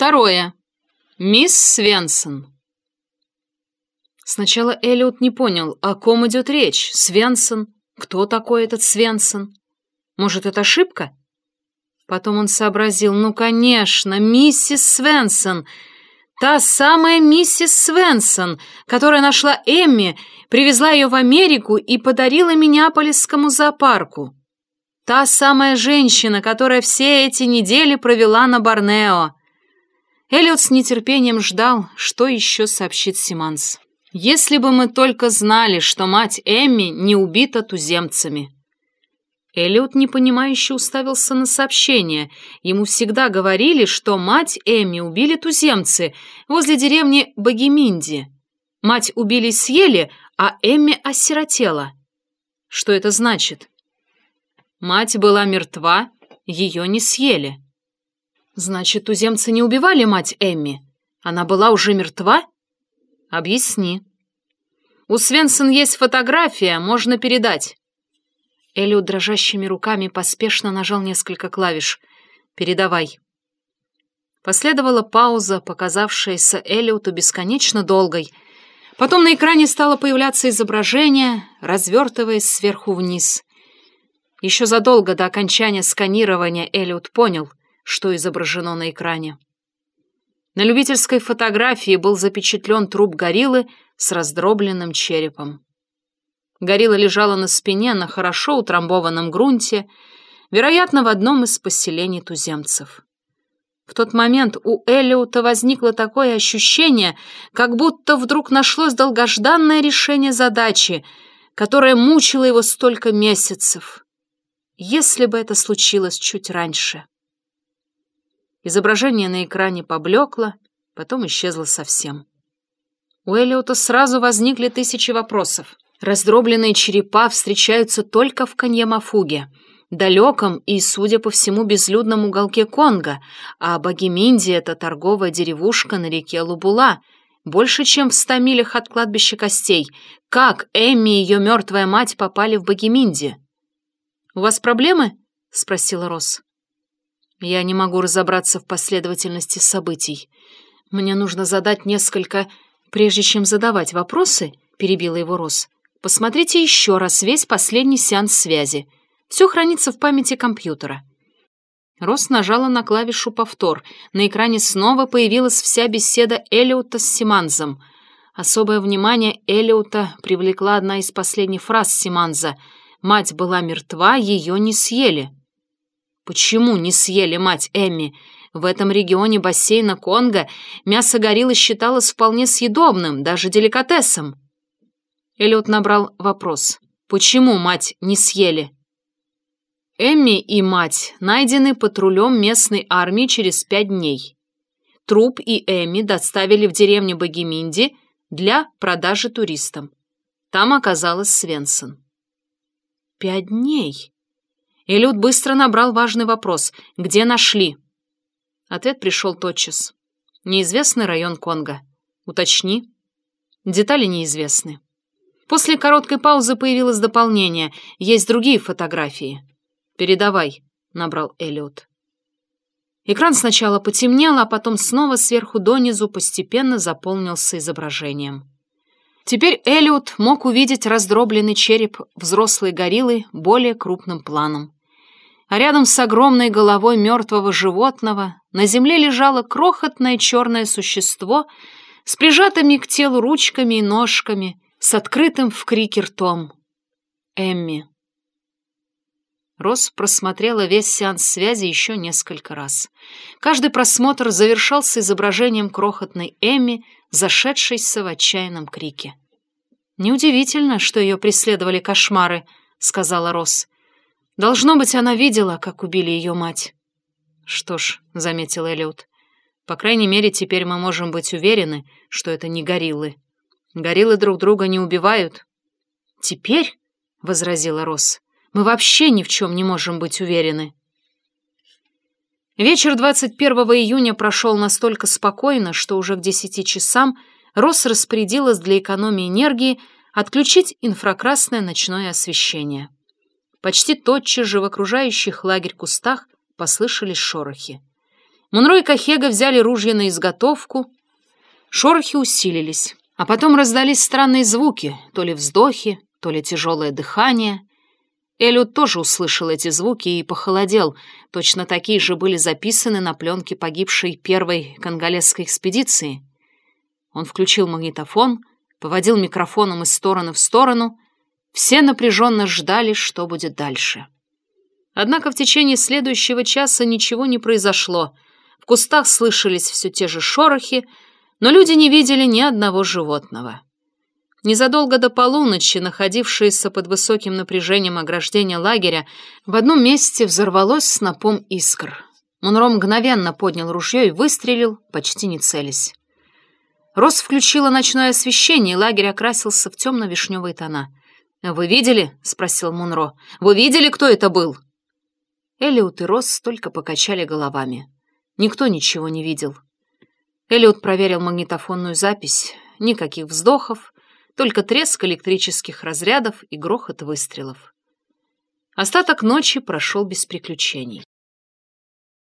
Второе. Мисс Свенсон. Сначала Эллиот не понял, о ком идет речь. Свенсон? Кто такой этот Свенсон? Может, это ошибка? Потом он сообразил, ну, конечно, миссис Свенсон. Та самая миссис Свенсон, которая нашла Эмми, привезла ее в Америку и подарила Миннеаполисскому зоопарку. Та самая женщина, которая все эти недели провела на Борнео. Эллиот с нетерпением ждал, что еще сообщит Симанс. «Если бы мы только знали, что мать Эмми не убита туземцами». Эллиот непонимающе уставился на сообщение. Ему всегда говорили, что мать Эмми убили туземцы возле деревни Багиминди. Мать убили и съели, а Эмми осиротела. Что это значит? Мать была мертва, ее не съели. Значит, туземцы не убивали мать Эмми? Она была уже мертва? Объясни. У Свенсон есть фотография, можно передать. Элиот дрожащими руками поспешно нажал несколько клавиш. «Передавай». Последовала пауза, показавшаяся Элиоту бесконечно долгой. Потом на экране стало появляться изображение, развертываясь сверху вниз. Еще задолго до окончания сканирования Элиот понял — что изображено на экране. На любительской фотографии был запечатлен труп гориллы с раздробленным черепом. Горилла лежала на спине на хорошо утрамбованном грунте, вероятно, в одном из поселений туземцев. В тот момент у Эллиота возникло такое ощущение, как будто вдруг нашлось долгожданное решение задачи, которое мучило его столько месяцев. Если бы это случилось чуть раньше. Изображение на экране поблекло, потом исчезло совсем. У Элиота сразу возникли тысячи вопросов. Раздробленные черепа встречаются только в Каньямафуге, далеком и, судя по всему, безлюдном уголке Конго, а Багиминди — это торговая деревушка на реке Лубула, больше, чем в ста милях от кладбища костей. Как Эмми и ее мертвая мать попали в Багиминди? «У вас проблемы?» — спросила Росс. Я не могу разобраться в последовательности событий. Мне нужно задать несколько... Прежде чем задавать вопросы, перебила его Рос, посмотрите еще раз весь последний сеанс связи. Все хранится в памяти компьютера. Рос нажала на клавишу «Повтор». На экране снова появилась вся беседа Элиота с Симанзом. Особое внимание Элиота привлекла одна из последних фраз Симанза. «Мать была мертва, ее не съели». Почему не съели мать Эмми? В этом регионе бассейна Конго мясо гориллы считалось вполне съедобным, даже деликатесом. Эллиот набрал вопрос. Почему мать не съели? Эмми и мать найдены патрулем местной армии через пять дней. Труп и Эмми доставили в деревню Багиминди для продажи туристам. Там оказалась Свенсон. «Пять дней?» Элют быстро набрал важный вопрос. «Где нашли?» Ответ пришел тотчас. «Неизвестный район Конго». «Уточни». Детали неизвестны. После короткой паузы появилось дополнение. Есть другие фотографии. «Передавай», — набрал Эллиот. Экран сначала потемнел, а потом снова сверху донизу постепенно заполнился изображением. Теперь Эллиот мог увидеть раздробленный череп взрослой гориллы более крупным планом а рядом с огромной головой мертвого животного на земле лежало крохотное черное существо с прижатыми к телу ручками и ножками, с открытым в крике ртом. Эмми. Росс просмотрела весь сеанс связи еще несколько раз. Каждый просмотр завершался изображением крохотной Эмми, зашедшейся в отчаянном крике. «Неудивительно, что ее преследовали кошмары», — сказала Росс. Должно быть, она видела, как убили ее мать. Что ж, — заметил Эллиот, — по крайней мере, теперь мы можем быть уверены, что это не гориллы. Гориллы друг друга не убивают. Теперь, — возразила Росс, — мы вообще ни в чем не можем быть уверены. Вечер 21 июня прошел настолько спокойно, что уже к 10 часам Росс распорядилась для экономии энергии отключить инфракрасное ночное освещение. Почти тотчас же в окружающих лагерь кустах послышались шорохи. Мунро и Кахега взяли ружья на изготовку. Шорохи усилились, а потом раздались странные звуки, то ли вздохи, то ли тяжелое дыхание. Эллиот тоже услышал эти звуки и похолодел. Точно такие же были записаны на пленке погибшей первой конголезской экспедиции. Он включил магнитофон, поводил микрофоном из стороны в сторону. Все напряженно ждали, что будет дальше. Однако в течение следующего часа ничего не произошло. В кустах слышались все те же шорохи, но люди не видели ни одного животного. Незадолго до полуночи, находившееся под высоким напряжением ограждения лагеря, в одном месте взорвалось снопом искр. Монро мгновенно поднял ружье и выстрелил, почти не целясь. Рос включила ночное освещение, и лагерь окрасился в темно-вишневые тона. «Вы видели?» — спросил Мунро. «Вы видели, кто это был?» Элиот и Рос только покачали головами. Никто ничего не видел. Элиот проверил магнитофонную запись. Никаких вздохов, только треск электрических разрядов и грохот выстрелов. Остаток ночи прошел без приключений.